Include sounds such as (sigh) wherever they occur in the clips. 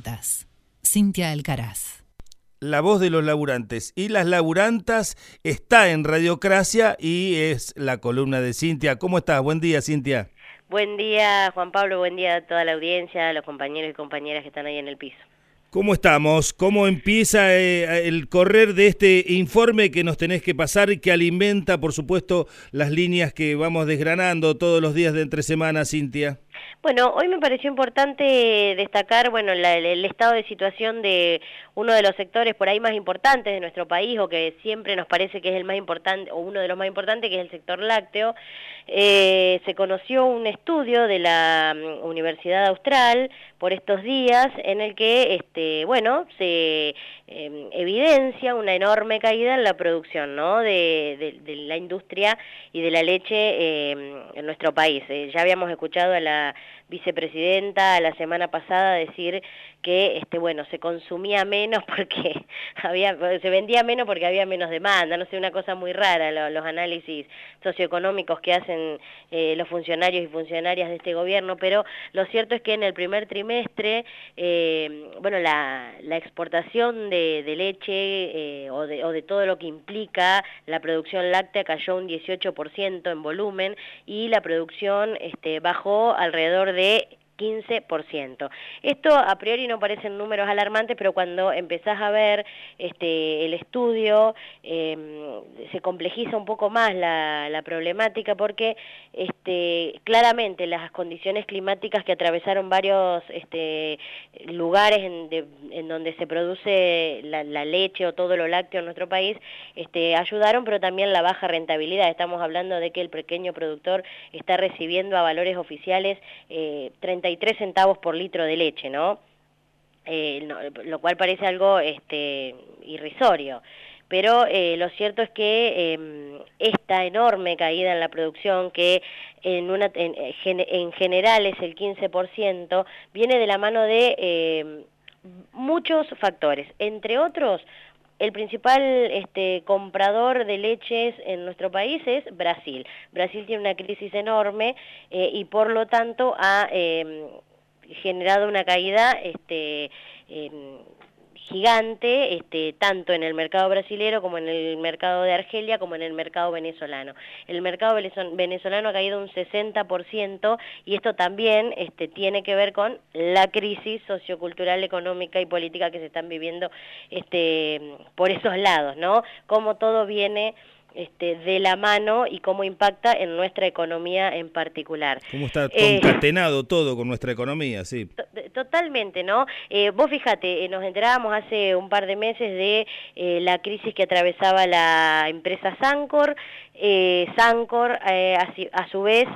laburantas. Cintia Alcaraz. La voz de los laburantes y las laburantas está en Radiocracia y es la columna de Cintia. ¿Cómo estás? Buen día, Cintia. Buen día, Juan Pablo. Buen día a toda la audiencia, a los compañeros y compañeras que están ahí en el piso. ¿Cómo estamos? ¿Cómo empieza eh, el correr de este informe que nos tenés que pasar y que alimenta, por supuesto, las líneas que vamos desgranando todos los días de entre semana, Cintia? Bueno, hoy me pareció importante destacar, bueno, el estado de situación de uno de los sectores por ahí más importantes de nuestro país o que siempre nos parece que es el más importante o uno de los más importantes, que es el sector lácteo. Eh, se conoció un estudio de la mm, Universidad Austral por estos días en el que, este, bueno, se em, evidencia una enorme caída en la producción, ¿no? De, la industria y de la leche em, en nuestro país. Eh, ya habíamos escuchado a la vicepresidenta la semana pasada decir que este bueno se consumía menos (laughs) porque había se vendía menos porque había menos demanda no sé una cosa muy rara los análisis socioeconómicos que hacen eh, los funcionarios y funcionarias de este gobierno pero lo cierto es que en el primer trimestre eh, bueno la, la exportación de, leche eh, o, de, o de todo lo que implica la producción láctea cayó un 18% en volumen y la producción este bajó alrededor de 15%. Esto a priori no parecen números alarmantes, pero cuando empezás a ver este, el estudio em, se complejiza un poco más la, problemática porque este, claramente las condiciones climáticas que atravesaron varios este, lugares en, donde se produce la, leche o todo lo lácteo en nuestro país este, ayudaron, pero también la baja rentabilidad. Estamos hablando de que el pequeño productor está recibiendo a valores oficiales eh, 33 centavos por litro de leche, ¿no? Eh, lo cual parece algo este, irrisorio. Pero eh, lo cierto es que em, esta enorme caída en la producción, que en, una, en, en general es el 15%, viene de la mano de em, muchos factores, entre otros el principal este, comprador de leches en nuestro país es Brasil. Brasil tiene una crisis enorme eh, y por lo tanto ha eh, generado una caída este, gigante, este, tanto en el mercado brasilero como en el mercado de Argelia, como en el mercado venezolano. El mercado venezolano ha caído un 60% y esto también este, tiene que ver con la crisis sociocultural, económica y política que se están viviendo este, por esos lados, ¿no? Cómo todo viene este, de la mano y cómo impacta en nuestra economía en particular. Cómo está eh, concatenado todo con nuestra economía, sí. totalmente, ¿no? Eh, vos fíjate, eh, nos enterábamos hace un par de meses de la crisis que atravesaba la empresa Sancor. Sancor, a, su vez,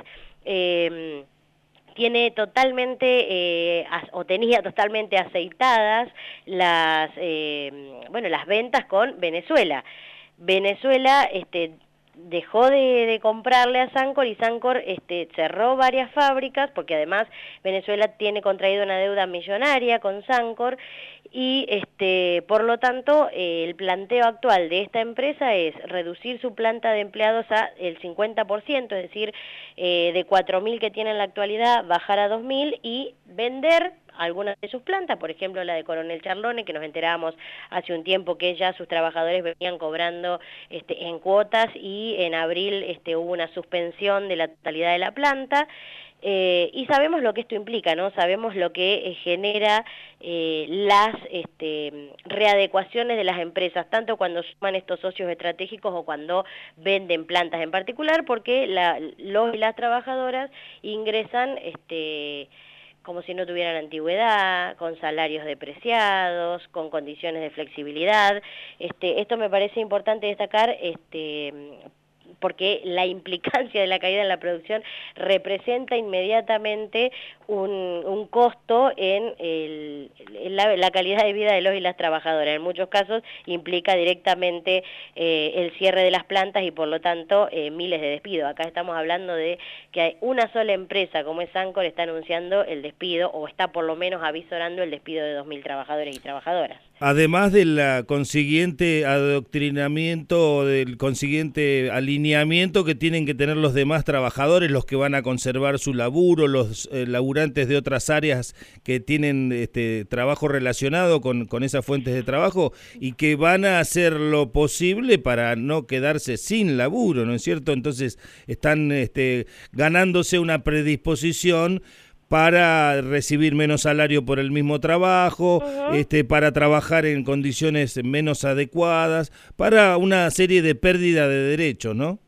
tiene totalmente o tenía totalmente aceitadas las bueno las ventas con Venezuela Venezuela este, dejó de, comprarle a Sancor y Sancor este, cerró varias fábricas porque además Venezuela tiene contraído una deuda millonaria con Sancor y este, por lo tanto el planteo actual de esta empresa es reducir su planta de empleados a el 50%, es decir, eh, de 4.000 que tiene en la actualidad bajar a 2.000 y vender algunas de sus plantas, por ejemplo la de Coronel Charlone, que nos enterábamos hace un tiempo que ya sus trabajadores venían cobrando este, en cuotas y en abril este, hubo una suspensión de la totalidad de la planta. Eh, y sabemos lo que esto implica, ¿no? Sabemos lo que eh, genera eh, las este, readecuaciones de las empresas, tanto cuando suman estos socios estratégicos o cuando venden plantas en particular, porque los y las trabajadoras ingresan este, como si no tuvieran antigüedad, con salarios depreciados, con condiciones de flexibilidad. Este, esto me parece importante destacar este, porque la implicancia de la caída en la producción representa inmediatamente un, costo en, la, calidad de vida de los y las trabajadoras. En muchos casos implica directamente eh, el cierre de las plantas y por lo tanto eh, miles de despidos. Acá estamos hablando de que una sola empresa como es Ancor está anunciando el despido o está por lo menos avisorando el despido de 2.000 trabajadores y trabajadoras. Además del consiguiente adoctrinamiento del consiguiente alineamiento que tienen que tener los demás trabajadores, los que van a conservar su laburo, los eh, laburantes de otras áreas que tienen este, trabajo relacionado con, con esas fuentes de trabajo y que van a hacer lo posible para no quedarse sin laburo, ¿no es cierto? Entonces están este, ganándose una predisposición para recibir menos salario por el mismo trabajo, este, para trabajar en condiciones menos adecuadas, para una serie de pérdida de derechos, ¿no?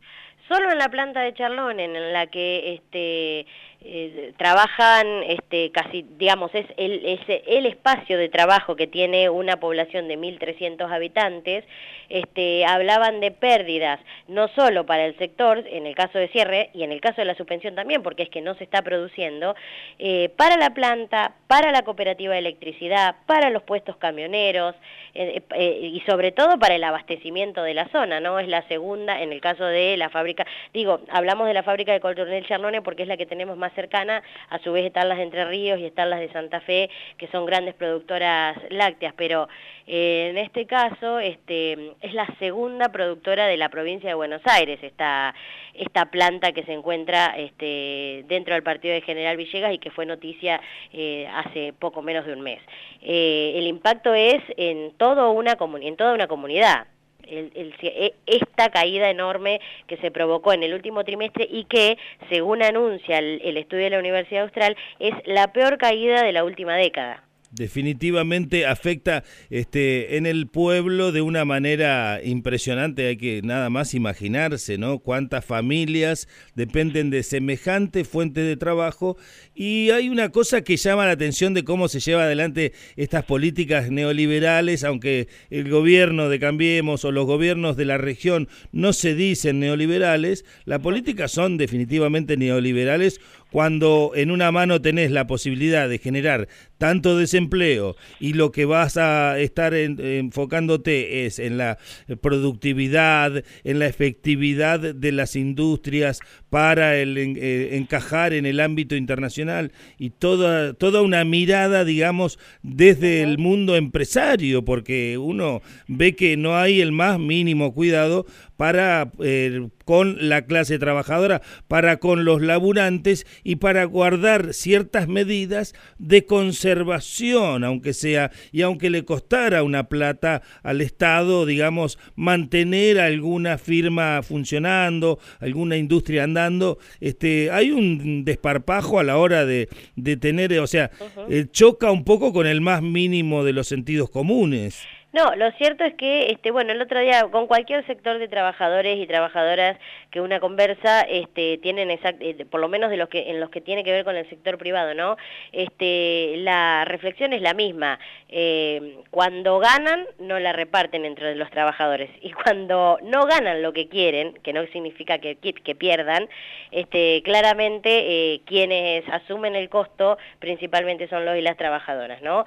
Solo en la planta de Charlón, en la que este, eh, trabajan este, casi, digamos, es el, es el espacio de trabajo que tiene una población de 1.300 habitantes, este, hablaban de pérdidas, no solo para el sector, en el caso de cierre, y en el caso de la suspensión también, porque es que no se está produciendo, eh, para la planta, para la cooperativa de electricidad, para los puestos camioneros, eh, y sobre todo para el abastecimiento de la zona, ¿no? Es la segunda, en el caso de la fábrica, digo, hablamos de la fábrica de Coronel Charnone porque es la que tenemos más cercana, a su vez están las de Entre Ríos y están las de Santa Fe, que son grandes productoras lácteas, pero eh, en este caso este, es la segunda productora de la provincia de Buenos Aires, esta, esta planta que se encuentra este, dentro del partido de General Villegas y que fue noticia eh, hace poco menos de un mes. Eh, el impacto es en, todo una en toda una comunidad el, e, esta caída enorme que se provocó en el último trimestre y que, según anuncia el estudio de la Universidad Austral, es la peor caída de la última década definitivamente afecta este en el pueblo de una manera impresionante. Hay que nada más imaginarse no cuántas familias dependen de semejante fuente de trabajo. Y hay una cosa que llama la atención de cómo se lleva adelante estas políticas neoliberales aunque el gobierno de Cambiemos o los gobiernos de la región no se dicen neoliberales las políticas son definitivamente neoliberales cuando en una mano tenés la posibilidad de generar tanto desempleo y lo que vas a estar enfocándote es en la productividad, en la efectividad de las industrias para el, eh, encajar en el ámbito internacional y toda, toda una mirada, digamos, desde el mundo empresario, porque uno ve que no hay el más mínimo cuidado para eh, con la clase trabajadora, para con los laburantes y para guardar ciertas medidas de conservación, aunque sea y aunque le costara una plata al Estado, digamos, mantener alguna firma funcionando, alguna industria andando, este, hay un desparpajo a la hora de, de tener, o sea, eh, choca un poco con el más mínimo de los sentidos comunes. No, lo cierto es que, este, bueno, el otro día con cualquier sector de trabajadores y trabajadoras que una conversa, este, tienen eh, por lo menos en los que tiene que ver con el sector privado, ¿no? Este, la reflexión es la misma. Eh, cuando ganan no la reparten entre los trabajadores y cuando no ganan lo que quieren, que no significa que, que pierdan, este, claramente eh, quienes asumen el costo principalmente son los y las trabajadoras, ¿no?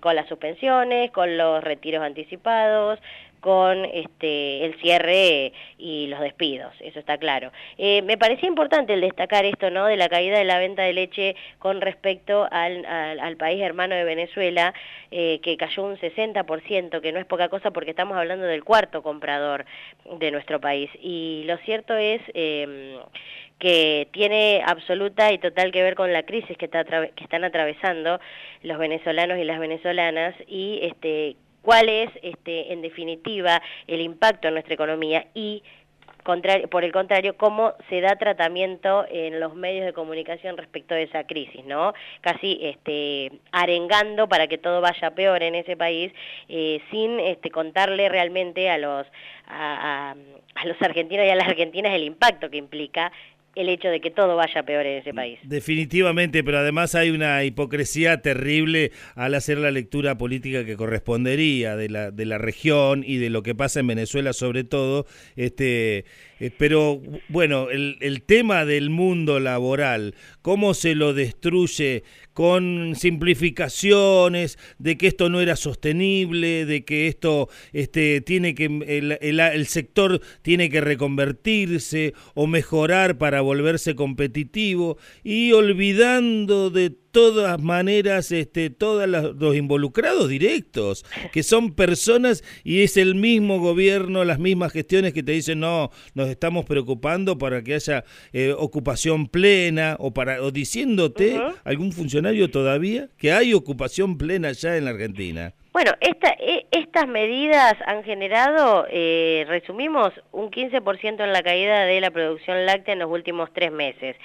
con las suspensiones, con los retiros anticipados, con este, el cierre y los despidos, eso está claro. Eh, me parecía importante el destacar esto, ¿no?, de la caída de la venta de leche con respecto al, al, país hermano de Venezuela, eh, que cayó un 60%, que no es poca cosa porque estamos hablando del cuarto comprador de nuestro país. Y lo cierto es... Eh, que tiene absoluta y total que ver con la crisis que, está que están atravesando los venezolanos y las venezolanas y este cuál es, este, en definitiva, el impacto en nuestra economía y por el contrario, cómo se da tratamiento en los medios de comunicación respecto de esa crisis, ¿no? Casi este, arengando para que todo vaya peor en ese país, eh, sin este, contarle realmente a los, a, a los argentinos y a las argentinas el impacto que implica el hecho de que todo vaya peor en ese país. Definitivamente, pero además hay una hipocresía terrible al hacer la lectura política que correspondería de la, de la región y de lo que pasa en Venezuela sobre todo. Este, eh, pero bueno, el, el tema del mundo laboral, cómo se lo destruye con simplificaciones de que esto no era sostenible, de que esto este, tiene que el, el, sector tiene que reconvertirse o mejorar para volverse competitivo y olvidando de todas maneras este, todos los involucrados directos, que son personas y es el mismo gobierno, las mismas gestiones que te dicen, no, nos estamos preocupando para que haya eh, ocupación plena o, para, o diciéndote algún funcionario todavía que hay ocupación plena ya en la Argentina. Bueno, esta, e, estas medidas han generado, eh, resumimos, un 15% en la caída de la producción láctea en los últimos tres meses.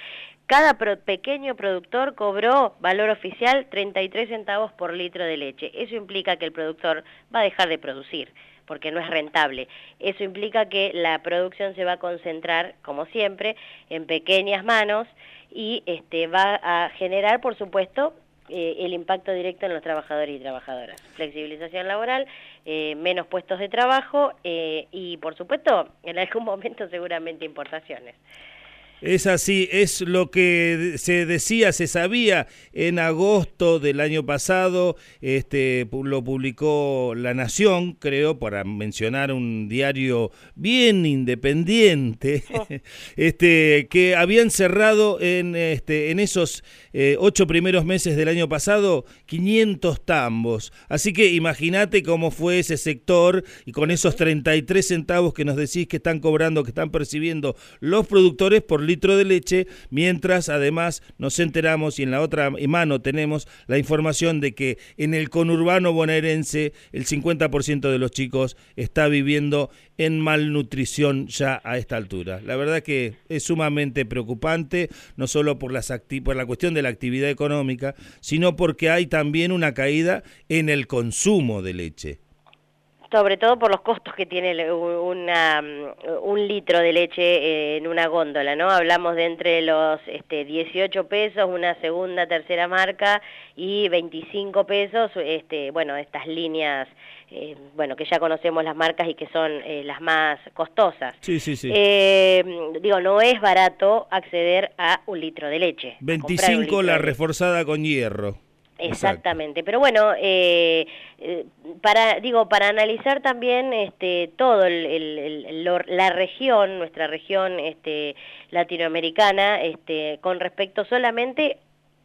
Cada pequeño productor cobró valor oficial 33 centavos por litro de leche. Eso implica que el productor va a dejar de producir porque no es rentable. Eso implica que la producción se va a concentrar, como siempre, en pequeñas manos y este, va a generar, por supuesto, eh, el impacto directo en los trabajadores y trabajadoras. Flexibilización laboral, eh, menos puestos de trabajo eh, y, por supuesto, en algún momento seguramente importaciones. Es así, es lo que se decía, se sabía en agosto del año pasado, este, lo publicó La Nación, creo, para mencionar un diario bien independiente, (laughs) oh. (laughs) este, que habían cerrado en, este, en esos eh, ocho primeros meses del año pasado 500 tambos. Así que imagínate cómo fue ese sector y con esos 33 centavos que nos decís que están cobrando, que están percibiendo los productores por litro de leche, mientras además nos enteramos y en la otra mano tenemos la información de que en el conurbano bonaerense el 50% de los chicos está viviendo en malnutrición ya a esta altura. La verdad que es sumamente preocupante, no solo por, las por la cuestión de la actividad económica, sino porque hay también una caída en el consumo de leche sobre todo por los costos que tiene una, un litro de leche en una góndola, ¿no? Hablamos de entre los este, 18 pesos, una segunda, tercera marca, y 25 pesos, este, bueno, estas líneas, eh, bueno, que ya conocemos las marcas y que son eh, las más costosas. Sí, sí, sí. Eh, digo, no es barato acceder a un litro de leche. 25 la reforzada con hierro. Exactamente, pero bueno, eh, eh, para digo para analizar también este todo el, la región, nuestra región este latinoamericana, este con respecto solamente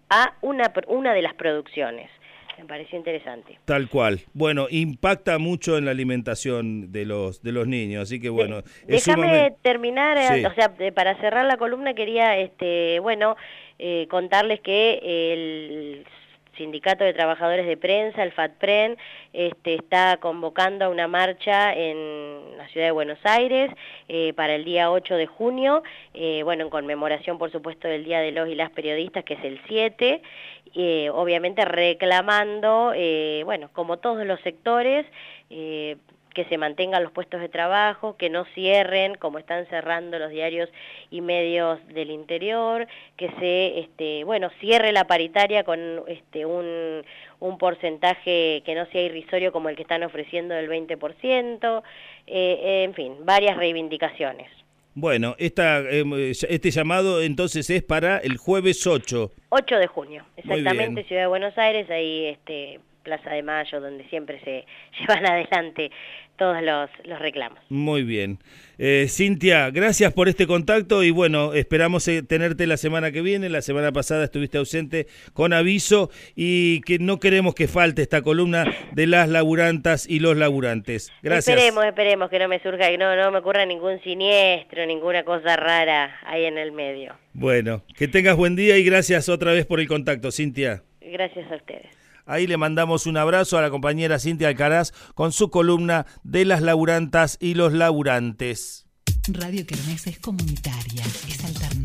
a una una de las producciones. Me pareció interesante. Tal cual. Bueno, impacta mucho en la alimentación de los de los niños, así que bueno. Déjame terminar, o sea, para cerrar la columna quería, este, bueno, eh, contarles que el Sindicato de Trabajadores de Prensa, el FATPREN, este, está convocando a una marcha en la ciudad de Buenos Aires eh, para el día 8 de junio, eh, bueno, en conmemoración, por supuesto, del Día de los y las Periodistas, que es el 7, eh, obviamente reclamando, bueno, como todos los sectores, que se mantengan los puestos de trabajo, que no cierren como están cerrando los diarios y medios del interior, que se, este, bueno, cierre la paritaria con este, un, un porcentaje que no sea irrisorio como el que están ofreciendo del 20%, eh, en fin, varias reivindicaciones. Bueno, esta, em, este llamado entonces es para el jueves 8. 8 de junio, exactamente, Ciudad de Buenos Aires, ahí este, Plaza de Mayo, donde siempre se (laughs) llevan adelante todos los, los reclamos. Muy bien. Eh, Cintia, gracias por este contacto y bueno, esperamos eh, tenerte la semana que viene. La semana pasada estuviste ausente con aviso y que no queremos que falte esta columna de las laburantas y los laburantes. Gracias. Esperemos, esperemos que no me surja, que no, no me ocurra ningún siniestro, ninguna cosa rara ahí en el medio. Bueno, que tengas buen día y gracias otra vez por el contacto, Cintia. Gracias a ustedes. Ahí le mandamos un abrazo a la compañera Cintia Alcaraz con su columna de las laburantas y los laburantes. Radio Kermés es comunitaria, es alternativa